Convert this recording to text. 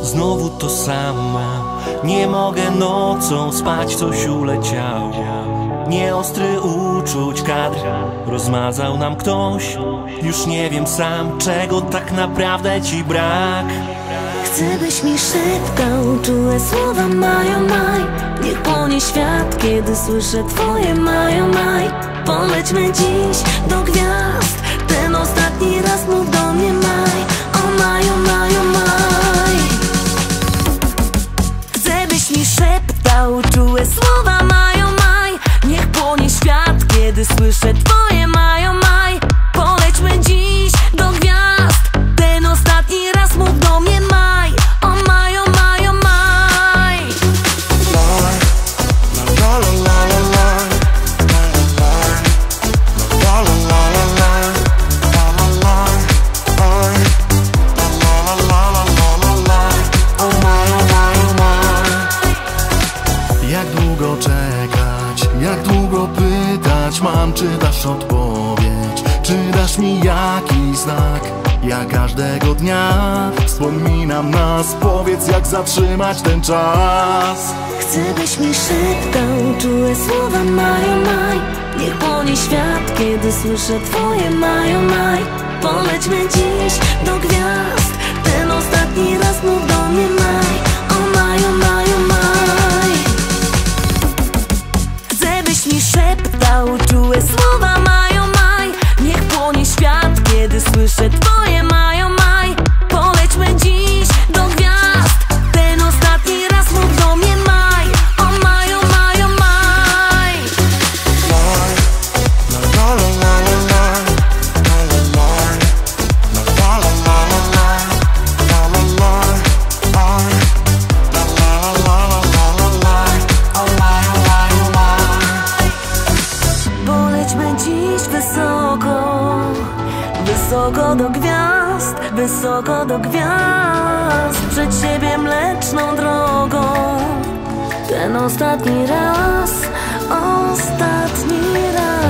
Znowu to samo Nie mogę nocą spać, coś uleciało Nieostry uczuć kadr Rozmazał nam ktoś. Już nie wiem sam, czego tak naprawdę ci brak. Chcę byś mi szeptał Czułe słowa mają maj. Niech płonie świat, kiedy słyszę twoje mają maj. Polećmy dziś do gwiazd świat, kiedy Mam, czy dasz odpowiedź, czy dasz mi jakiś znak? Ja każdego dnia wspominam nas. Powiedz, jak zatrzymać ten czas. Chcę byś mi szeptał Czułe słowa mają maj. Niech płonie świat, kiedy słyszę twoje mają maj. Polećmy dziś do gwiazd Wysoko do gwiazd Wysoko do gwiazd Przed siebie mleczną drogą. Ten ostatni raz Ostatni raz